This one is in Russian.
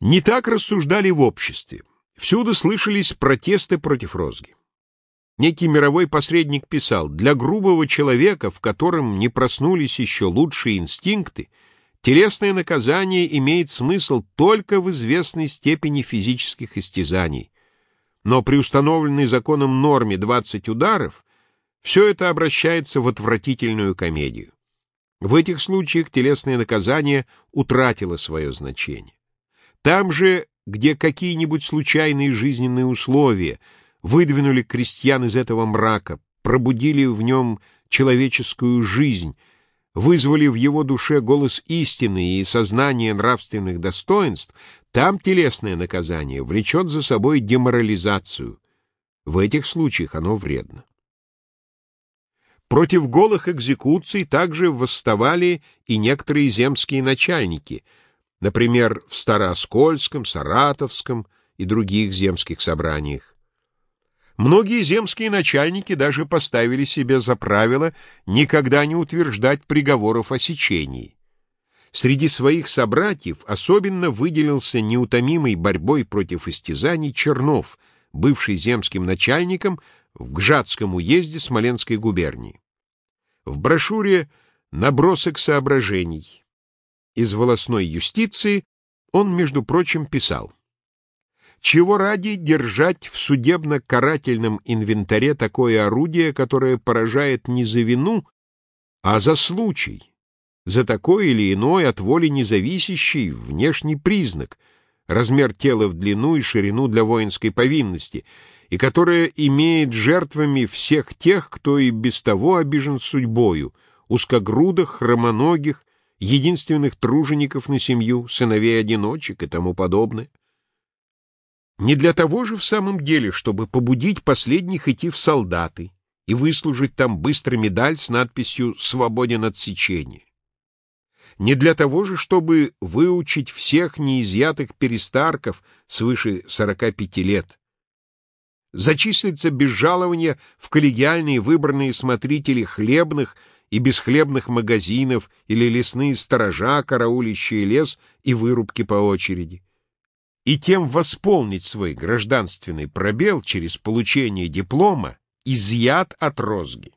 Не так рассуждали в обществе. Всюду слышались протесты против розги. Некий мировой посредник писал, для грубого человека, в котором не проснулись еще лучшие инстинкты, телесное наказание имеет смысл только в известной степени физических истязаний. Но при установленной законом норме 20 ударов все это обращается в отвратительную комедию. В этих случаях телесное наказание утратило свое значение. Там же, где какие-нибудь случайные жизненные условия выдвинули крестьян из этого мрака, пробудили в нем человеческую жизнь, вызвали в его душе голос истины и сознание нравственных достоинств, там телесное наказание влечет за собой деморализацию. В этих случаях оно вредно. Против голых экзекуций также восставали и некоторые земские начальники, например, в Старооскольском, Саратовском и других земских собраниях. Многие земские начальники даже поставили себе за правило никогда не утверждать приговоров о сечении. Среди своих собратьев особенно выделился неутомимой борьбой против истязаний Чернов, бывший земским начальником в Гжатском уезде Смоленской губернии. В брошюре «Набросок соображений» из волосной юстиции он, между прочим, писал чего ради держать в судебно-карательном инвентаре такое орудие, которое поражает не за вину, а за случай, за такой или иной от воли независящий внешний признак, размер тела в длину и ширину для воинской повинности, и которое имеет жертвами всех тех, кто и без того обижен судьбою, узкогрудых, хромоногих, единственных тружеников на семью, сыновей-одиночек и тому подобное. Не для того же в самом деле, чтобы побудить последних идти в солдаты и выслужить там быстро медаль с надписью «Свободен от сечения». Не для того же, чтобы выучить всех неизъятых перестарков свыше 45 лет, зачислиться без жалования в коллегиальные выбранные смотрители хлебных и бесхлебных магазинов или лесные сторожа, караулищие лес и вырубки по очереди и тем восполнить свой гражданственный пробел через получение диплома изъят от розги.